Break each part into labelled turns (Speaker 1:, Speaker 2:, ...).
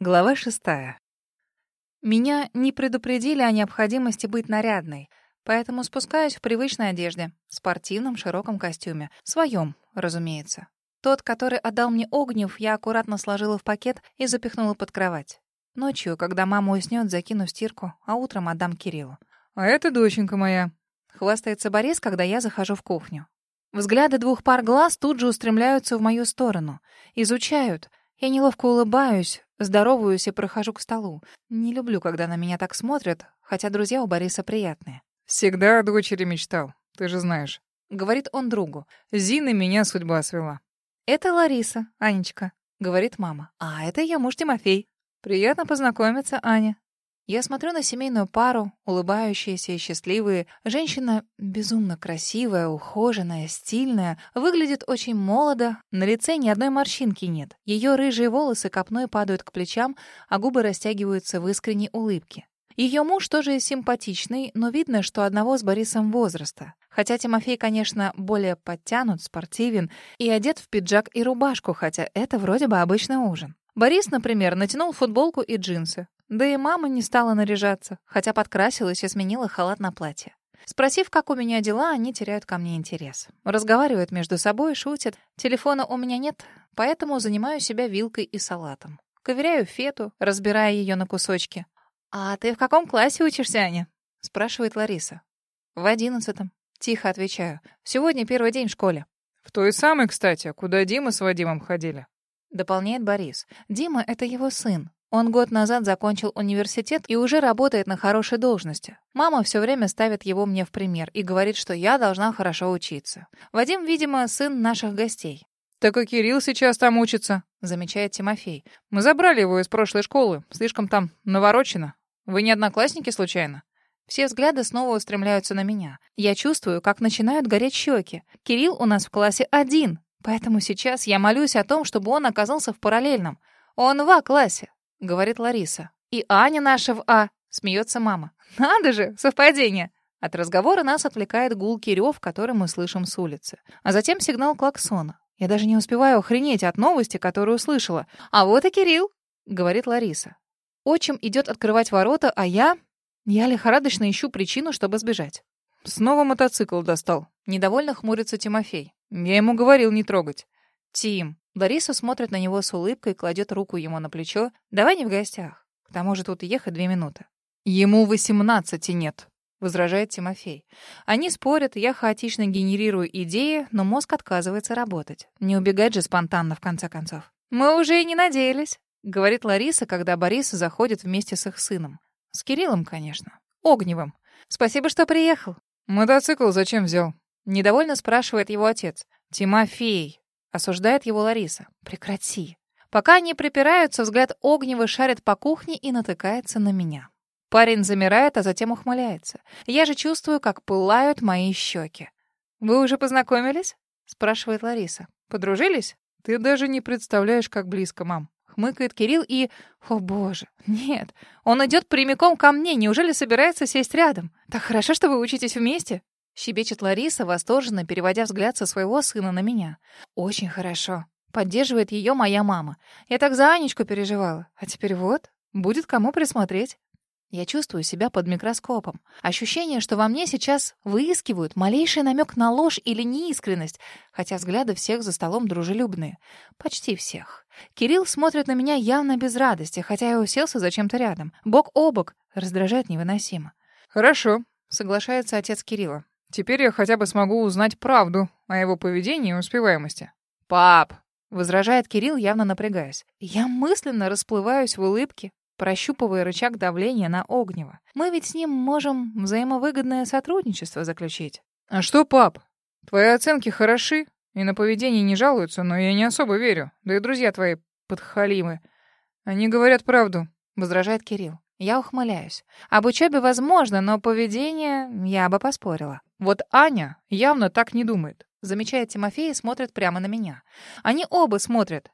Speaker 1: Глава шестая. Меня не предупредили о необходимости быть нарядной, поэтому спускаюсь в привычной одежде, в спортивном широком костюме, своем, разумеется. Тот, который отдал мне Огнев, я аккуратно сложила в пакет и запихнула под кровать. Ночью, когда мама уснет, закину в стирку, а утром отдам Кириллу.
Speaker 2: «А это доченька моя», —
Speaker 1: хвастается Борис, когда я захожу в кухню. Взгляды двух пар глаз тут же устремляются в мою сторону. Изучают. Я неловко улыбаюсь, здороваюсь и прохожу к столу. Не люблю, когда на меня так смотрят, хотя друзья у Бориса приятные.
Speaker 2: «Всегда о дочери мечтал, ты же знаешь», —
Speaker 1: говорит он другу.
Speaker 2: «Зина меня судьба свела».
Speaker 1: «Это Лариса, Анечка», — говорит мама. «А это ее муж Тимофей. Приятно познакомиться, Аня». Я смотрю на семейную пару, улыбающиеся и счастливые. Женщина безумно красивая, ухоженная, стильная, выглядит очень молодо, на лице ни одной морщинки нет. Ее рыжие волосы копной падают к плечам, а губы растягиваются в искренней улыбке. Ее муж тоже симпатичный, но видно, что одного с Борисом возраста. Хотя Тимофей, конечно, более подтянут, спортивен и одет в пиджак и рубашку, хотя это вроде бы обычный ужин. Борис, например, натянул футболку и джинсы. Да и мама не стала наряжаться, хотя подкрасилась и сменила халат на платье. Спросив, как у меня дела, они теряют ко мне интерес. Разговаривают между собой, шутят. Телефона у меня нет, поэтому занимаю себя вилкой и салатом. Ковыряю фету, разбирая ее на кусочки. «А ты в каком классе учишься, Аня?» — спрашивает Лариса. «В одиннадцатом». Тихо отвечаю. «Сегодня первый день в школе».
Speaker 2: «В той самой, кстати, куда Дима с Вадимом ходили».
Speaker 1: Дополняет Борис. «Дима — это его сын. Он год назад закончил университет и уже работает на хорошей должности. Мама все время ставит его мне в пример и говорит, что я должна хорошо учиться. Вадим, видимо, сын наших гостей.
Speaker 2: «Так и Кирилл сейчас там учится», — замечает Тимофей. «Мы забрали его из прошлой школы. Слишком там наворочено. Вы не одноклассники случайно?»
Speaker 1: Все взгляды снова устремляются на меня. Я чувствую, как начинают гореть щеки. Кирилл у нас в классе один, поэтому сейчас я молюсь о том, чтобы он оказался в параллельном. Он в А-классе, — говорит Лариса. «И Аня наша в А», — смеется мама. «Надо же, совпадение!» От разговора нас отвлекает гулкий рев, который мы слышим с улицы. А затем сигнал клаксона. Я даже не успеваю охренеть от новости, которую услышала. «А вот и Кирилл!» — говорит Лариса. Отчим идет открывать ворота, а я... Я лихорадочно ищу причину, чтобы сбежать.
Speaker 2: Снова мотоцикл достал.
Speaker 1: Недовольно хмурится Тимофей.
Speaker 2: Я ему говорил не трогать.
Speaker 1: Тим, Лариса смотрит на него с улыбкой, кладет руку ему на плечо. «Давай не в гостях. К тому же тут ехать две минуты».
Speaker 2: «Ему восемнадцати нет», —
Speaker 1: возражает Тимофей. Они спорят, я хаотично генерирую идеи, но мозг отказывается работать. Не убегать же спонтанно, в конце концов. «Мы уже и не надеялись», — говорит Лариса, когда Борис заходит вместе с их сыном. С Кириллом, конечно. Огневым. «Спасибо, что приехал».
Speaker 2: «Мотоцикл зачем взял?»
Speaker 1: Недовольно спрашивает его отец. «Тимофей, Осуждает его Лариса. Прекрати. Пока они припираются, взгляд Огнева шарит по кухне и натыкается на меня. Парень замирает, а затем ухмыляется. Я же чувствую, как пылают мои щеки. «Вы уже познакомились?» — спрашивает Лариса. «Подружились?»
Speaker 2: «Ты даже не представляешь, как близко, мам».
Speaker 1: Хмыкает Кирилл и... О, боже, нет. Он идет прямиком ко мне. Неужели собирается сесть рядом? Так хорошо, что вы учитесь вместе. Щебечет Лариса, восторженно переводя взгляд со своего сына на меня. «Очень хорошо. Поддерживает ее моя мама. Я так за Анечку переживала. А теперь вот, будет кому присмотреть». Я чувствую себя под микроскопом. Ощущение, что во мне сейчас выискивают малейший намек на ложь или неискренность, хотя взгляды всех за столом дружелюбные. Почти всех. Кирилл смотрит на меня явно без радости, хотя я уселся зачем-то рядом. Бок о бок. Раздражает невыносимо.
Speaker 2: «Хорошо», — соглашается отец Кирилла. Теперь я хотя бы смогу узнать правду о его поведении и успеваемости.
Speaker 1: «Пап!» — возражает Кирилл, явно напрягаясь. Я мысленно расплываюсь в улыбке, прощупывая рычаг давления на Огнева. Мы ведь с ним можем взаимовыгодное сотрудничество заключить.
Speaker 2: «А что, пап? Твои оценки хороши, и на поведение не жалуются, но я не особо верю. Да и друзья твои подхалимы. Они говорят правду», — возражает Кирилл. Я ухмыляюсь. Об учебе возможно, но поведение я бы поспорила. Вот Аня явно так не думает. Замечает Тимофей и смотрит прямо на меня. Они оба смотрят.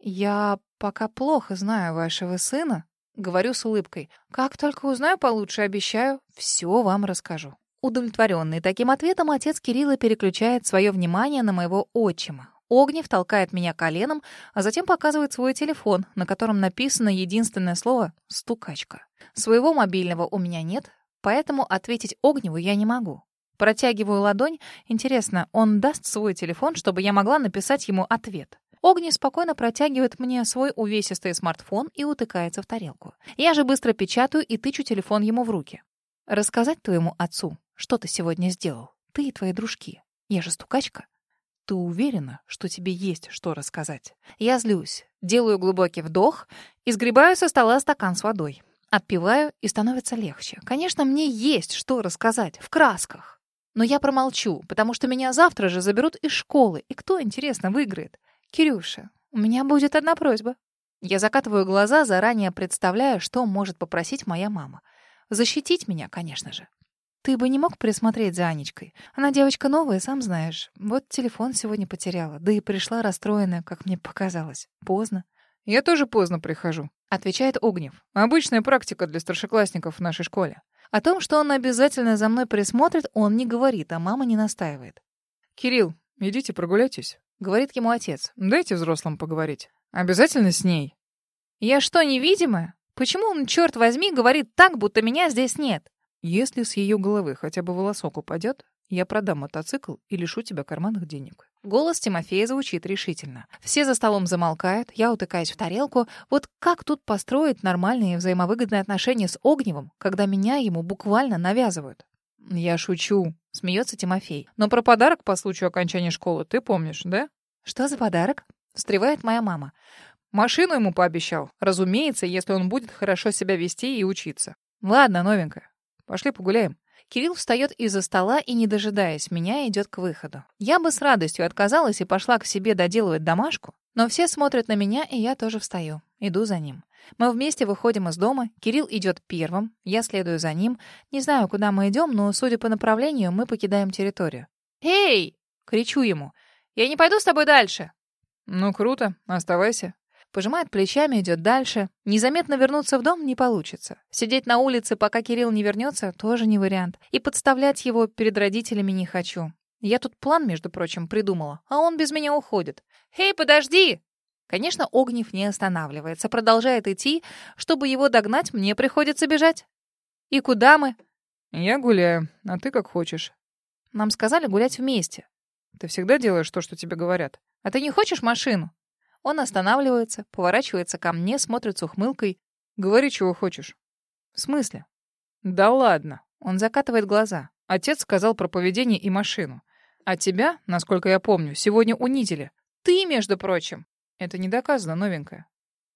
Speaker 2: Я пока плохо знаю вашего сына, говорю с улыбкой. Как только узнаю получше, обещаю, все вам расскажу. Удовлетворенный таким ответом, отец Кирилла переключает свое внимание на моего отчима.
Speaker 1: Огнев толкает меня коленом, а затем показывает свой телефон, на котором написано единственное слово «стукачка». Своего мобильного у меня нет, поэтому ответить Огневу я не могу. Протягиваю ладонь. Интересно, он даст свой телефон, чтобы я могла написать ему ответ? Огни спокойно протягивает мне свой увесистый смартфон и утыкается в тарелку. Я же быстро печатаю и тычу телефон ему в руки. Рассказать твоему отцу, что ты сегодня сделал? Ты и твои дружки. Я же стукачка. Ты уверена, что тебе есть что рассказать? Я злюсь, делаю глубокий вдох и сгребаю со стола стакан с водой. Отпиваю, и становится легче. Конечно, мне есть что рассказать, в красках. Но я промолчу, потому что меня завтра же заберут из школы. И кто, интересно, выиграет? Кирюша, у меня будет одна просьба. Я закатываю глаза, заранее представляя, что может попросить моя мама. Защитить меня, конечно же. Ты бы не мог присмотреть за Анечкой? Она девочка новая, сам знаешь. Вот телефон сегодня потеряла, да и пришла расстроенная, как мне показалось. Поздно.
Speaker 2: Я тоже поздно прихожу, отвечает Огнев. Обычная практика для старшеклассников в нашей школе.
Speaker 1: О том, что он обязательно за мной присмотрит, он не говорит, а мама не настаивает.
Speaker 2: Кирилл, идите прогуляйтесь,
Speaker 1: говорит ему отец.
Speaker 2: Дайте взрослым поговорить. Обязательно с ней.
Speaker 1: Я что, невидимая? Почему он, черт возьми, говорит так, будто меня здесь нет?
Speaker 2: Если с ее головы хотя бы волосок упадет, я продам мотоцикл и лишу тебя карманных денег.
Speaker 1: Голос Тимофея звучит решительно. Все за столом замолкают, я утыкаюсь в тарелку. Вот как тут построить нормальные взаимовыгодные отношения с Огневым, когда меня ему буквально навязывают?
Speaker 2: Я шучу, смеется Тимофей. Но про подарок по случаю окончания школы ты помнишь, да?
Speaker 1: Что за подарок? Встревает моя мама.
Speaker 2: Машину ему пообещал. Разумеется, если он будет хорошо себя вести и учиться. Ладно, новенькая. Пошли погуляем.
Speaker 1: Кирилл встает из-за стола и, не дожидаясь меня, идет к выходу. Я бы с радостью отказалась и пошла к себе доделывать домашку, но все смотрят на меня, и я тоже встаю. Иду за ним. Мы вместе выходим из дома, Кирилл идет первым, я следую за ним. Не знаю, куда мы идем, но, судя по направлению, мы покидаем территорию. «Эй!» — кричу ему. «Я не пойду с тобой дальше!»
Speaker 2: «Ну, круто, оставайся
Speaker 1: пожимает плечами, идет дальше. Незаметно вернуться в дом не получится. Сидеть на улице, пока Кирилл не вернется, тоже не вариант. И подставлять его перед родителями не хочу. Я тут план, между прочим, придумала, а он без меня уходит. «Эй, подожди!» Конечно, Огнев не останавливается, продолжает идти. Чтобы его догнать, мне приходится бежать. «И куда мы?»
Speaker 2: «Я гуляю, а ты как хочешь».
Speaker 1: «Нам сказали гулять вместе».
Speaker 2: «Ты всегда делаешь то, что тебе говорят».
Speaker 1: «А ты не хочешь машину?» Он останавливается, поворачивается ко мне, смотрит с ухмылкой.
Speaker 2: «Говори, чего хочешь».
Speaker 1: «В смысле?»
Speaker 2: «Да ладно».
Speaker 1: Он закатывает глаза.
Speaker 2: Отец сказал про поведение и машину. А тебя, насколько я помню, сегодня унизили.
Speaker 1: Ты, между прочим.
Speaker 2: Это не доказано, новенькая.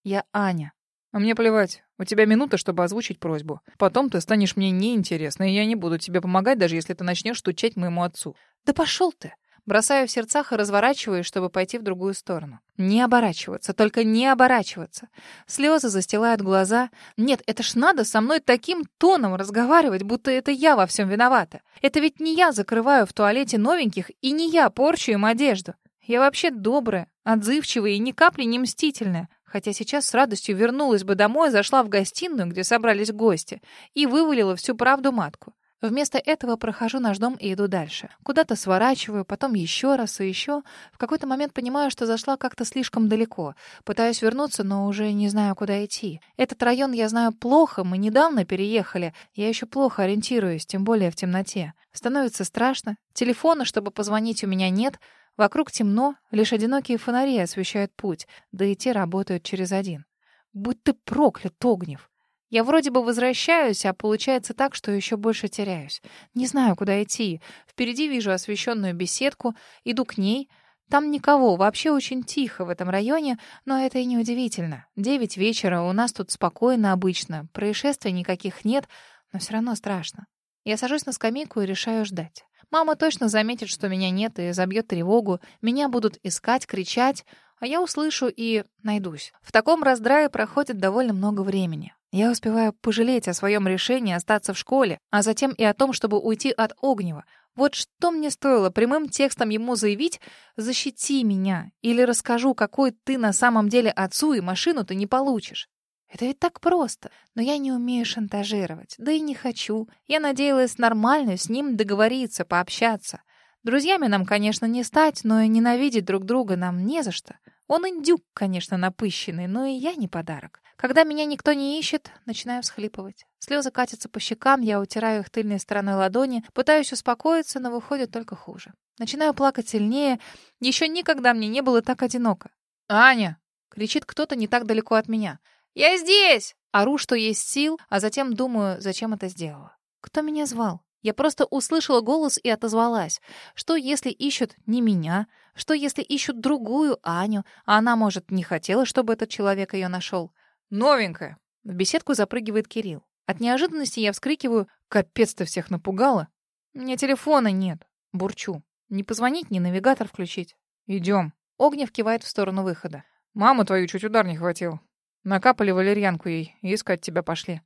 Speaker 1: Я Аня.
Speaker 2: А мне плевать. У тебя минута, чтобы озвучить просьбу. Потом ты станешь мне неинтересна, и я не буду тебе помогать, даже если ты начнешь стучать моему отцу.
Speaker 1: Да пошел ты. Бросаю в сердцах и разворачиваюсь, чтобы пойти в другую сторону. Не оборачиваться, только не оборачиваться. Слезы застилают глаза. Нет, это ж надо со мной таким тоном разговаривать, будто это я во всем виновата. Это ведь не я закрываю в туалете новеньких, и не я порчу им одежду. Я вообще добрая, отзывчивая и ни капли не мстительная. Хотя сейчас с радостью вернулась бы домой, зашла в гостиную, где собрались гости, и вывалила всю правду матку. Вместо этого прохожу наш дом и иду дальше. Куда-то сворачиваю, потом еще раз и еще. В какой-то момент понимаю, что зашла как-то слишком далеко. Пытаюсь вернуться, но уже не знаю, куда идти. Этот район я знаю плохо, мы недавно переехали. Я еще плохо ориентируюсь, тем более в темноте. Становится страшно. Телефона, чтобы позвонить, у меня нет. Вокруг темно, лишь одинокие фонари освещают путь, да и те работают через один. Будь ты проклят, Огнев! Я вроде бы возвращаюсь, а получается так, что еще больше теряюсь. Не знаю, куда идти. Впереди вижу освещенную беседку, иду к ней. Там никого, вообще очень тихо в этом районе, но это и не удивительно. Девять вечера, у нас тут спокойно обычно, происшествий никаких нет, но все равно страшно. Я сажусь на скамейку и решаю ждать. Мама точно заметит, что меня нет, и забьет тревогу. Меня будут искать, кричать, а я услышу и найдусь. В таком раздрае проходит довольно много времени. Я успеваю пожалеть о своем решении остаться в школе, а затем и о том, чтобы уйти от Огнева. Вот что мне стоило прямым текстом ему заявить «защити меня» или «расскажу, какой ты на самом деле отцу, и машину ты не получишь». Это ведь так просто, но я не умею шантажировать, да и не хочу. Я надеялась нормально с ним договориться, пообщаться. Друзьями нам, конечно, не стать, но и ненавидеть друг друга нам не за что. Он индюк, конечно, напыщенный, но и я не подарок. Когда меня никто не ищет, начинаю всхлипывать. Слезы катятся по щекам, я утираю их тыльной стороной ладони, пытаюсь успокоиться, но выходит только хуже. Начинаю плакать сильнее. Еще никогда мне не было так одиноко.
Speaker 2: «Аня!»
Speaker 1: — кричит кто-то не так далеко от меня. «Я здесь!» Ору, что есть сил, а затем думаю, зачем это сделала. Кто меня звал? Я просто услышала голос и отозвалась. Что, если ищут не меня? Что, если ищут другую Аню, а она, может, не хотела, чтобы этот человек ее нашел?
Speaker 2: Новенькая.
Speaker 1: В беседку запрыгивает Кирилл. От неожиданности я вскрикиваю. Капец, ты всех напугала. У меня телефона нет. Бурчу. Не позвонить, ни навигатор включить.
Speaker 2: Идем.
Speaker 1: Огнев кивает в сторону выхода.
Speaker 2: Маму твою чуть удар не хватил. Накапали валерьянку ей и искать тебя пошли.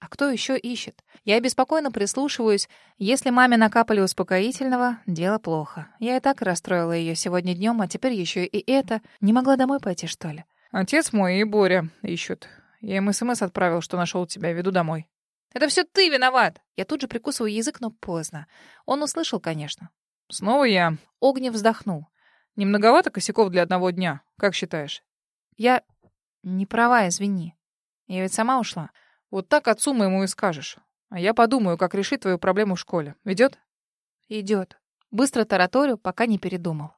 Speaker 1: А кто еще ищет? Я беспокойно прислушиваюсь. Если маме накапали успокоительного, дело плохо. Я и так расстроила ее сегодня днем, а теперь еще и это. Не могла домой пойти, что ли?
Speaker 2: Отец мой и Боря ищут. Я им СМС отправил, что нашел тебя, веду домой.
Speaker 1: Это все ты виноват. Я тут же прикусываю язык, но поздно. Он услышал, конечно.
Speaker 2: Снова я.
Speaker 1: Огнев вздохнул.
Speaker 2: Не многовато косяков для одного дня, как считаешь?
Speaker 1: Я не права, извини. Я ведь сама ушла.
Speaker 2: Вот так отцу моему и скажешь. А я подумаю, как решить твою проблему в школе. Ведет?
Speaker 1: Идет. Быстро тараторю, пока не передумал.